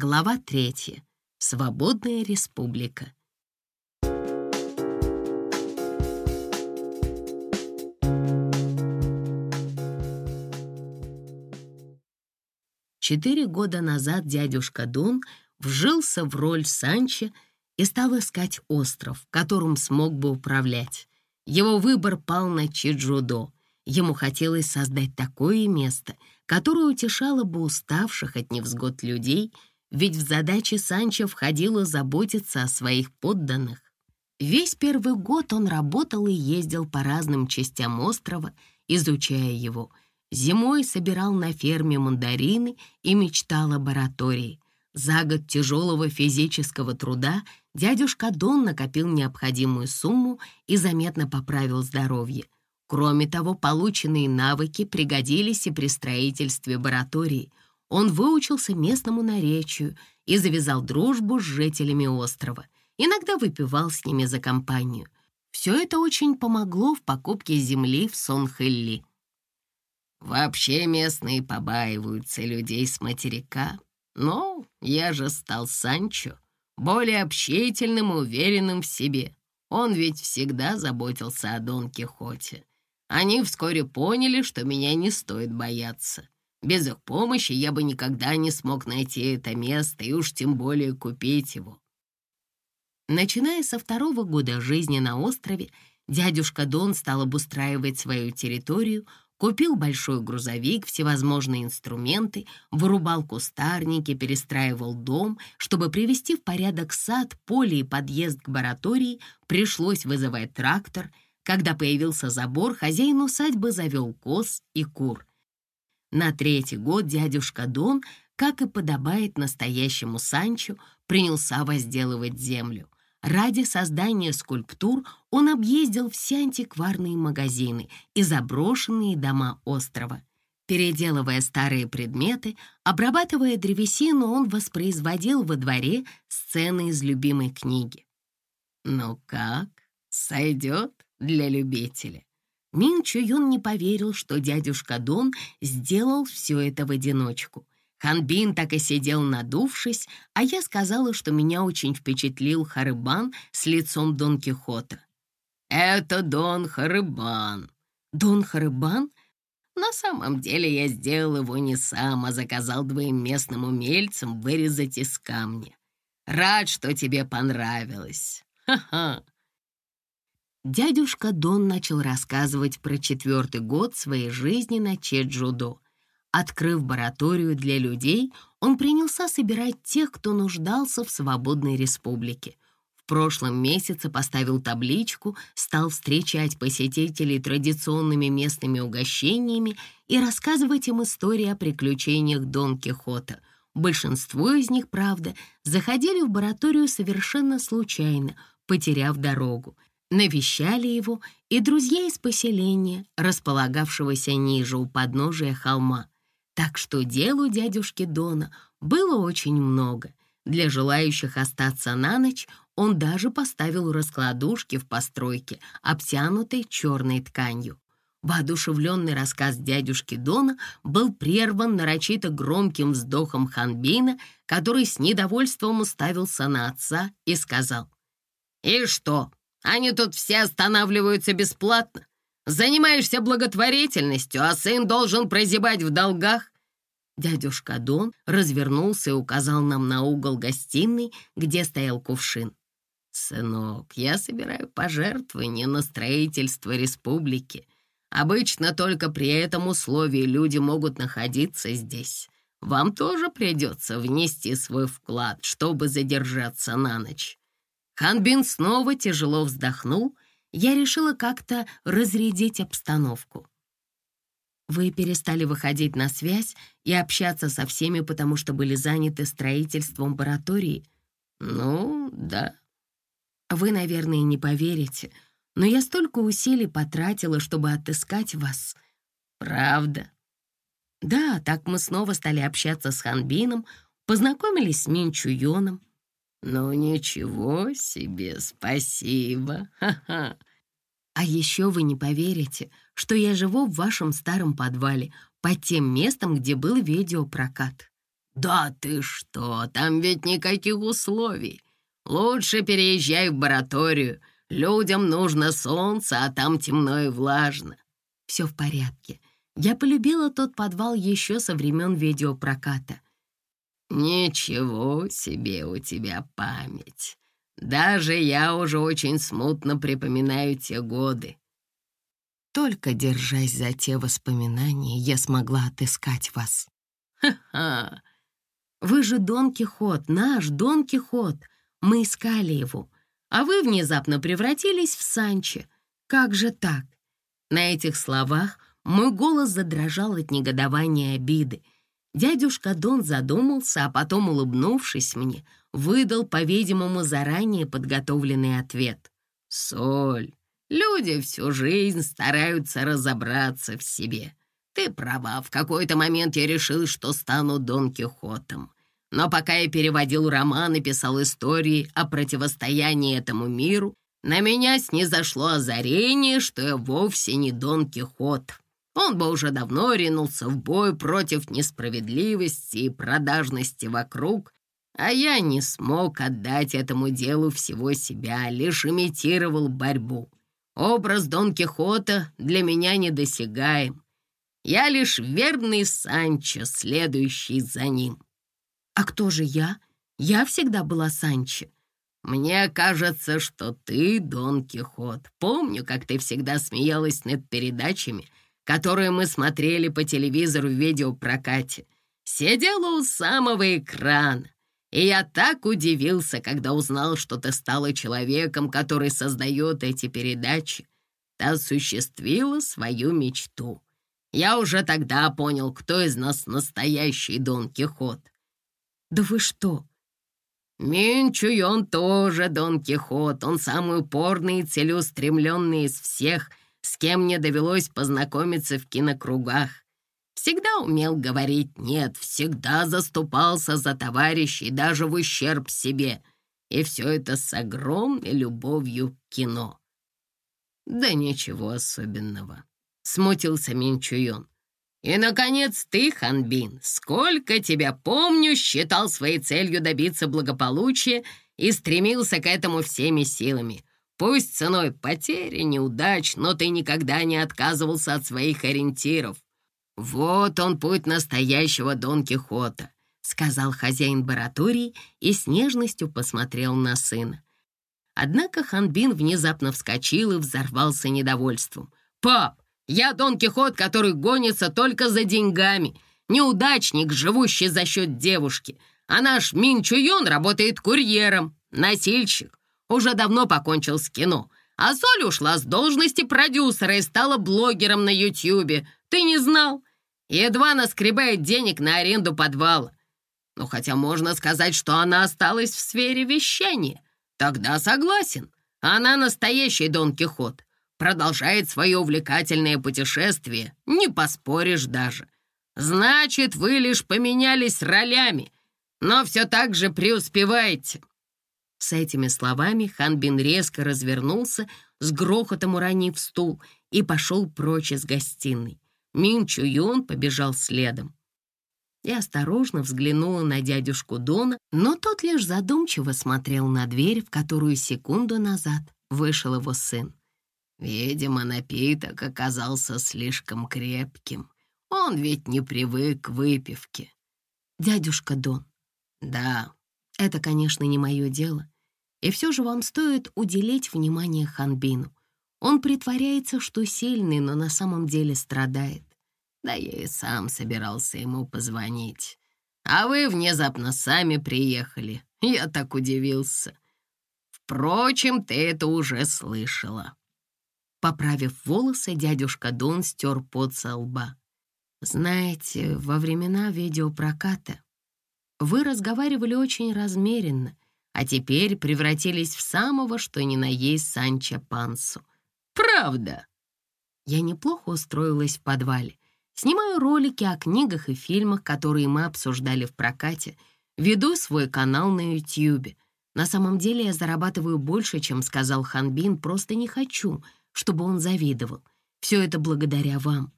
Глава третья. Свободная республика. Четыре года назад дядюшка Дон вжился в роль Санчо и стал искать остров, которым смог бы управлять. Его выбор пал на Чиджудо. Ему хотелось создать такое место, которое утешало бы уставших от невзгод людей, ведь в задачи Санчо входило заботиться о своих подданных. Весь первый год он работал и ездил по разным частям острова, изучая его. Зимой собирал на ферме мандарины и мечтал о баратории. За год тяжелого физического труда дядюшка Дон накопил необходимую сумму и заметно поправил здоровье. Кроме того, полученные навыки пригодились и при строительстве баратории. Он выучился местному наречию и завязал дружбу с жителями острова. Иногда выпивал с ними за компанию. Все это очень помогло в покупке земли в Сонхелли. Вообще местные побаиваются людей с материка, но я же стал Санчо, более общительным и уверенным в себе. Он ведь всегда заботился о Дон Кихоте. Они вскоре поняли, что меня не стоит бояться. Без их помощи я бы никогда не смог найти это место и уж тем более купить его. Начиная со второго года жизни на острове, дядюшка Дон стал обустраивать свою территорию, Купил большой грузовик, всевозможные инструменты, вырубал кустарники, перестраивал дом. Чтобы привести в порядок сад, поле и подъезд к баратории, пришлось вызывать трактор. Когда появился забор, хозяин усадьбы завел коз и кур. На третий год дядюшка Дон, как и подобает настоящему Санчо, принялся возделывать землю. Ради создания скульптур он объездил все антикварные магазины и заброшенные дома острова. Переделывая старые предметы, обрабатывая древесину, он воспроизводил во дворе сцены из любимой книги. «Ну как, сойдет для любителя?» Мин Чуюн не поверил, что дядюшка Дон сделал все это в одиночку — Ханбин так и сидел надувшись, а я сказала, что меня очень впечатлил Харыбан с лицом Дон Кихота. «Это Дон Харыбан». «Дон Харыбан?» На самом деле я сделал его не сам, а заказал двоим местным умельцам вырезать из камня. Рад, что тебе понравилось. Ха-ха. Дядюшка Дон начал рассказывать про четвертый год своей жизни на Чеджудо — Открыв бараторию для людей, он принялся собирать тех, кто нуждался в свободной республике. В прошлом месяце поставил табличку, стал встречать посетителей традиционными местными угощениями и рассказывать им истории о приключениях Дон Кихота. Большинство из них, правда, заходили в бараторию совершенно случайно, потеряв дорогу. Навещали его и друзья из поселения, располагавшегося ниже у подножия холма. Так что делу дядюшки Дона было очень много. Для желающих остаться на ночь он даже поставил раскладушки в постройке, обтянутой черной тканью. Воодушевленный рассказ дядюшки Дона был прерван нарочито громким вздохом Ханбина, который с недовольством уставился на отца и сказал, «И что, они тут все останавливаются бесплатно? Занимаешься благотворительностью, а сын должен прозябать в долгах. Дядюшка Дон развернулся и указал нам на угол гостиной, где стоял кувшин. «Сынок, я собираю пожертвования на строительство республики. Обычно только при этом условии люди могут находиться здесь. Вам тоже придется внести свой вклад, чтобы задержаться на ночь». Ханбин снова тяжело вздохнул — я решила как-то разрядить обстановку. Вы перестали выходить на связь и общаться со всеми, потому что были заняты строительством баратории? Ну, да. Вы, наверное, не поверите, но я столько усилий потратила, чтобы отыскать вас. Правда? Да, так мы снова стали общаться с Ханбином, познакомились с Минчуёном, «Ну ничего себе, спасибо! Ха-ха!» «А еще вы не поверите, что я живу в вашем старом подвале, под тем местом, где был видеопрокат». «Да ты что, там ведь никаких условий. Лучше переезжай в бараторию. Людям нужно солнце, а там темно и влажно». «Все в порядке. Я полюбила тот подвал еще со времен видеопроката». «Ничего себе у тебя память. Даже я уже очень смутно припоминаю те годы». Только держась за те воспоминания, я смогла отыскать вас. «Ха-ха! Вы же Дон Кихот, наш Дон Кихот. Мы искали его, а вы внезапно превратились в Санчо. Как же так?» На этих словах мой голос задрожал от негодования и обиды. Дядюшка Дон задумался, а потом, улыбнувшись мне, выдал, по-видимому, заранее подготовленный ответ. «Соль. Люди всю жизнь стараются разобраться в себе. Ты права, в какой-то момент я решил, что стану Дон Кихотом. Но пока я переводил роман и писал истории о противостоянии этому миру, на меня снизошло озарение, что я вовсе не Дон Кихот. Он бы уже давно ринулся в бой против несправедливости и продажности вокруг, а я не смог отдать этому делу всего себя, лишь имитировал борьбу. Образ Дон Кихота для меня недосягаем. Я лишь верный Санчо, следующий за ним. А кто же я? Я всегда была Санчо. Мне кажется, что ты Дон Кихот. Помню, как ты всегда смеялась над передачами, которые мы смотрели по телевизору в видеопрокате. Сидела у самого экрана. И я так удивился, когда узнал, что ты стала человеком, который создает эти передачи. Ты осуществила свою мечту. Я уже тогда понял, кто из нас настоящий Дон Кихот. Да вы что? Минчуй тоже Дон Кихот. Он самый упорный и целеустремленный из всех, с кем мне довелось познакомиться в кинокругах. Всегда умел говорить «нет», всегда заступался за товарищей, даже в ущерб себе. И все это с огромной любовью к кино. Да ничего особенного смутился Минчуйон. «И, наконец, ты, Ханбин, сколько тебя помню, считал своей целью добиться благополучия и стремился к этому всеми силами. Пусть ценой потери, неудач, но ты никогда не отказывался от своих ориентиров. Вот он путь настоящего Дон Кихота», — сказал хозяин баратории и с нежностью посмотрел на сына. Однако Ханбин внезапно вскочил и взорвался недовольством. «Пап, я Дон Кихот, который гонится только за деньгами. Неудачник, живущий за счет девушки. А наш Мин Чуйон работает курьером, носильщик. Уже давно покончил с кино. А Соль ушла с должности продюсера и стала блогером на Ютьюбе. Ты не знал? Едва наскребает денег на аренду подвала. Ну, хотя можно сказать, что она осталась в сфере вещания. Тогда согласен. Она настоящий Дон Кихот продолжает свое увлекательное путешествие, не поспоришь даже. Значит, вы лишь поменялись ролями, но все так же преуспеваете». С этими словами Ханбин резко развернулся, с грохотом уронив стул, и пошел прочь из гостиной. Мин Чуюн побежал следом. Я осторожно взглянула на дядюшку Дона, но тот лишь задумчиво смотрел на дверь, в которую секунду назад вышел его сын. Видимо, напиток оказался слишком крепким. Он ведь не привык к выпивке. Дядюшка Дон. Да, это, конечно, не мое дело. И все же вам стоит уделить внимание Ханбину. Он притворяется, что сильный, но на самом деле страдает. Да я и сам собирался ему позвонить. А вы внезапно сами приехали. Я так удивился. Впрочем, ты это уже слышала. Поправив волосы, дядюшка Дон стер пот со лба. «Знаете, во времена видеопроката вы разговаривали очень размеренно, а теперь превратились в самого, что ни на есть Санчо Пансу. Правда?» Я неплохо устроилась в подвале. Снимаю ролики о книгах и фильмах, которые мы обсуждали в прокате. Веду свой канал на Ютьюбе. На самом деле я зарабатываю больше, чем сказал Ханбин, просто не хочу — чтобы он завидовал. Все это благодаря вам.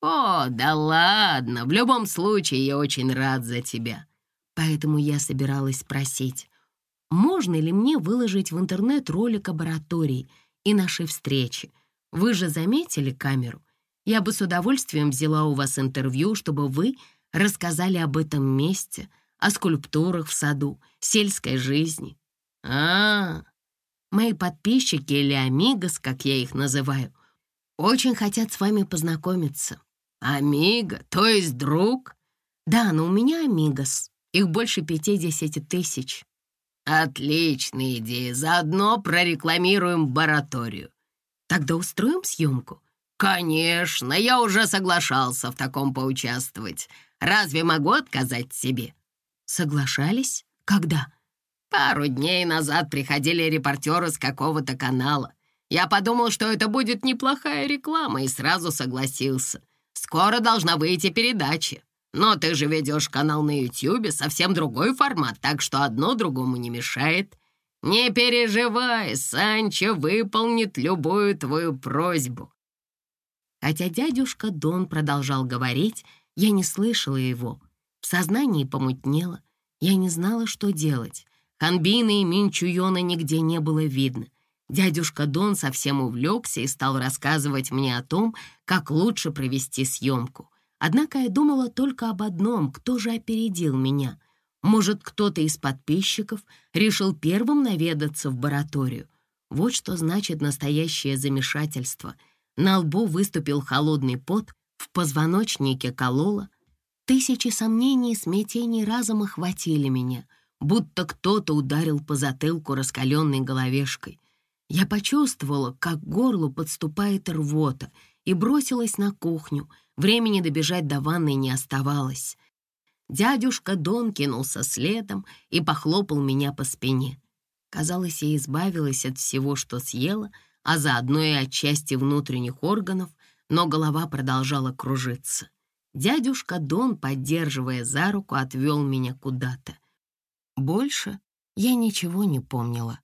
«О, да ладно, в любом случае я очень рад за тебя». Поэтому я собиралась спросить, можно ли мне выложить в интернет ролик лаборатории и нашей встречи. Вы же заметили камеру? Я бы с удовольствием взяла у вас интервью, чтобы вы рассказали об этом месте, о скульптурах в саду, сельской жизни. А, -а, -а. мои подписчики или амигос, как я их называю, очень хотят с вами познакомиться. Амиго, то есть друг? Да, но у меня амигос. Их больше 50 тысяч. Отличная идея. Заодно прорекламируем бараторию. Тогда устроим съемку? Конечно, я уже соглашался в таком поучаствовать. Разве могу отказать себе? Соглашались? Когда? Пару дней назад приходили репортеры с какого-то канала. Я подумал, что это будет неплохая реклама, и сразу согласился. Скоро должна выйти передача. Но ты же ведешь канал на Ютьюбе, совсем другой формат, так что одно другому не мешает. Не переживай, Санчо выполнит любую твою просьбу». Хотя дядюшка Дон продолжал говорить, я не слышала его. В сознании помутнело. Я не знала, что делать. Ханбина и Минчуйона нигде не было видно. Дядюшка Дон совсем увлекся и стал рассказывать мне о том, как лучше провести съемку. Однако я думала только об одном, кто же опередил меня. Может, кто-то из подписчиков решил первым наведаться в бараторию. Вот что значит настоящее замешательство. На лбу выступил холодный пот, в позвоночнике кололо. Тысячи сомнений и смятений разом охватили меня, будто кто-то ударил по затылку раскаленной головешкой. Я почувствовала, как к горлу подступает рвота, и бросилась на кухню. Времени добежать до ванной не оставалось. Дядюшка Дон кинулся следом и похлопал меня по спине. Казалось, я избавилась от всего, что съела, а заодно и от части внутренних органов, но голова продолжала кружиться. Дядюшка Дон, поддерживая за руку, отвел меня куда-то. Больше я ничего не помнила.